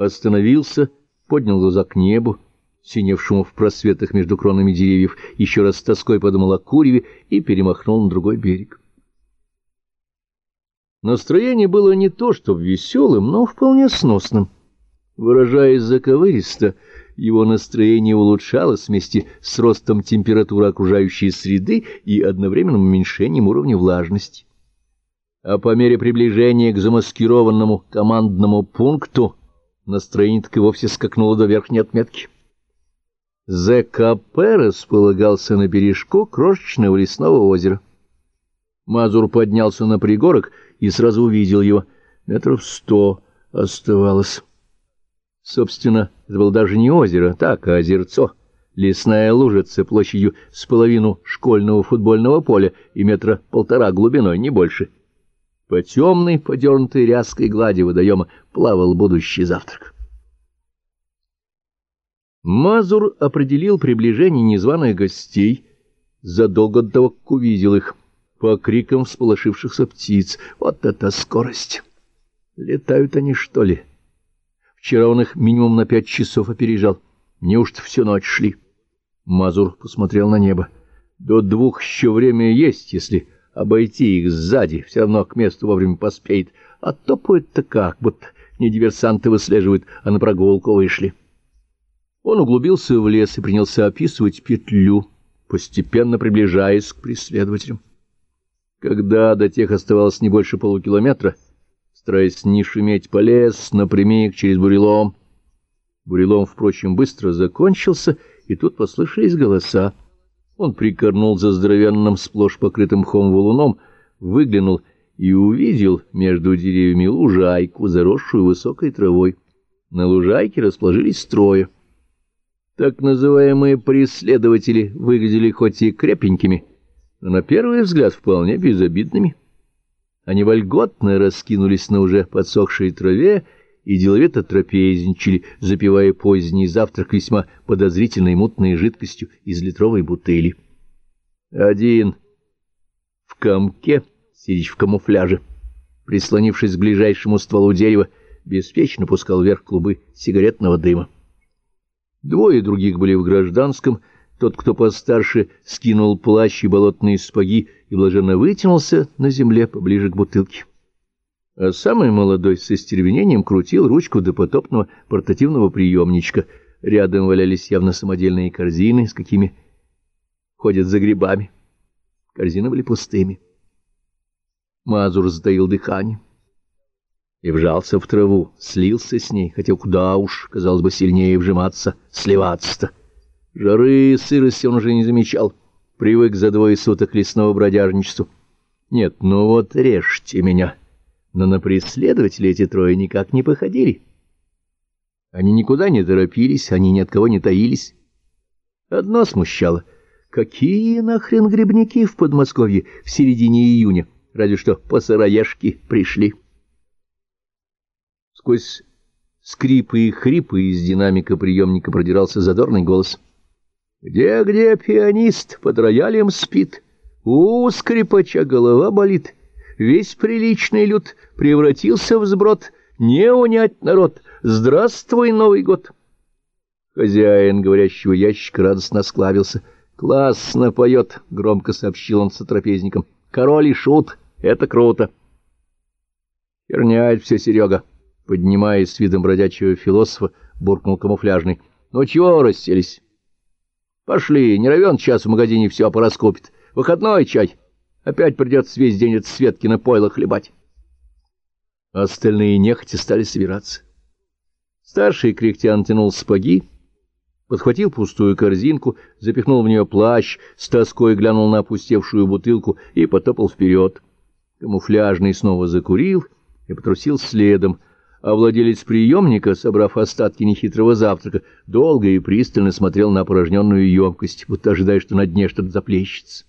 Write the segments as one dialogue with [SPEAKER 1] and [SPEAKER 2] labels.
[SPEAKER 1] Остановился, поднял глаза к небу, синевшему в просветах между кронами деревьев, еще раз с тоской подумал о Куреве и перемахнул на другой берег. Настроение было не то чтобы веселым, но вполне сносным. Выражаясь заковыристо, его настроение улучшалось вместе с ростом температуры окружающей среды и одновременным уменьшением уровня влажности. А по мере приближения к замаскированному командному пункту настроение так и вовсе скакнуло до верхней отметки. ЗКП располагался на бережку крошечного лесного озера. Мазур поднялся на пригорок и сразу увидел его. Метров сто оставалось. Собственно, это было даже не озеро, так, а озерцо. Лесная лужица площадью с половину школьного футбольного поля и метра полтора глубиной, не больше. По темной, подернутой ряской глади водоема плавал будущий завтрак. Мазур определил приближение незваных гостей задолго до того, как увидел их, по крикам всполошившихся птиц. Вот это скорость! Летают они, что ли? Вчера он их минимум на пять часов опережал. Неужто всю ночь шли? Мазур посмотрел на небо. До двух еще время есть, если обойти их сзади, все равно к месту вовремя поспеет. А топают-то как, будто не диверсанты выслеживают, а на прогулку вышли. Он углубился в лес и принялся описывать петлю, постепенно приближаясь к преследователям. Когда до тех оставалось не больше полукилометра, стараясь не шуметь, полез напрямик через бурелом. Бурелом, впрочем, быстро закончился, и тут послышались голоса. Он прикорнул за здоровенным, сплошь покрытым мхом валуном, выглянул и увидел между деревьями лужайку, заросшую высокой травой. На лужайке расположились трое. Так называемые преследователи выглядели хоть и крепенькими, но на первый взгляд вполне безобидными. Они вольготно раскинулись на уже подсохшей траве и деловито трапезничали, запивая поздний завтрак весьма подозрительной мутной жидкостью из литровой бутыли. Один в комке, сидящий в камуфляже, прислонившись к ближайшему стволу дерева, беспечно пускал вверх клубы сигаретного дыма. Двое других были в гражданском, тот, кто постарше, скинул плащ и болотные спаги и блаженно вытянулся на земле поближе к бутылке. А самый молодой с истервенением крутил ручку допотопного портативного приемничка. Рядом валялись явно самодельные корзины, с какими ходят за грибами. Корзины были пустыми. Мазур затаил дыхание и вжался в траву, слился с ней, хотел куда уж, казалось бы, сильнее вжиматься, сливаться-то. Жары и сырости он уже не замечал, привык за двое суток лесного бродяжничеству. Нет, ну вот режьте меня. Но на преследователей эти трое никак не походили. Они никуда не торопились, они ни от кого не таились. Одно смущало. Какие нахрен грибники в Подмосковье в середине июня? Разве что по сыроежке пришли. Сквозь скрипы и хрипы из динамика приемника продирался задорный голос — где-где пианист под роялем спит, у скрипача голова болит, весь приличный люд превратился в сброд, не унять народ, здравствуй, Новый год! Хозяин говорящего ящика радостно склавился. «Классно поет», — громко сообщил он сотрапезникам. «Король и шут, это круто». «Херня все, Серега», — поднимаясь с видом бродячего философа, буркнул камуфляжный. «Ну чего расселись?» Пошли, не равен час в магазине все пораскупит. Выходной чай. Опять придется весь день от Светки на пойло хлебать. Остальные нехотя стали собираться. Старший кряхтян тянул спаги, подхватил пустую корзинку, запихнул в нее плащ, с тоской глянул на опустевшую бутылку и потопал вперед. Камуфляжный снова закурил и потрусил следом, а владелец приемника, собрав остатки нехитрого завтрака, долго и пристально смотрел на опорожненную емкость, будто ожидая, что на дне что-то заплещется.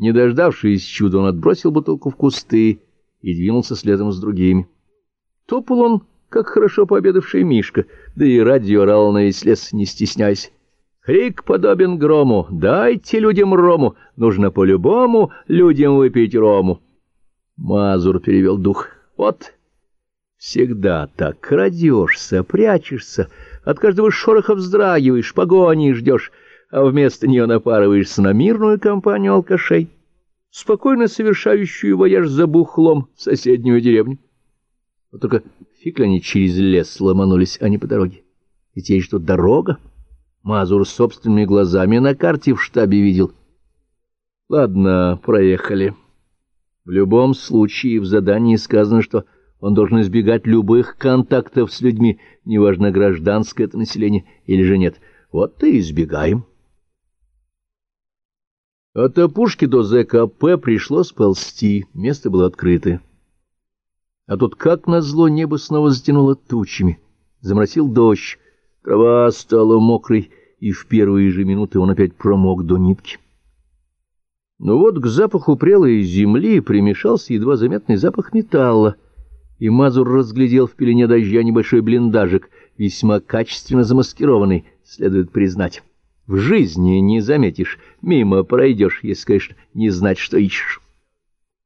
[SPEAKER 1] Не дождавшись чуда, он отбросил бутылку в кусты и двинулся следом с другими. Топал он, как хорошо пообедавший Мишка, да и радио орал на весь лес, не стесняясь. Крик подобен грому, дайте людям рому, нужно по-любому людям выпить рому. Мазур перевел дух. Вот Всегда так крадешься, прячешься, от каждого шороха вздрагиваешь, погони ждешь, а вместо нее напарываешься на мирную компанию алкашей, спокойно совершающую вояж за бухлом в соседнюю деревню. Вот только фиг они через лес ломанулись, а не по дороге. Ведь есть что дорога. Мазур собственными глазами на карте в штабе видел. Ладно, проехали. В любом случае в задании сказано, что он должен избегать любых контактов с людьми, неважно, гражданское это население или же нет. Вот и избегаем. От опушки до ЗКП пришлось ползти, место было открытое. А тут, как назло, небо снова затянуло тучами. Заморосил дождь, трава стала мокрой, и в первые же минуты он опять промок до нитки. Но вот к запаху прелой земли примешался едва заметный запах металла, и Мазур разглядел в пелене дождя небольшой блиндажик, весьма качественно замаскированный, следует признать. В жизни не заметишь, мимо пройдешь, если, конечно, не знать, что ищешь.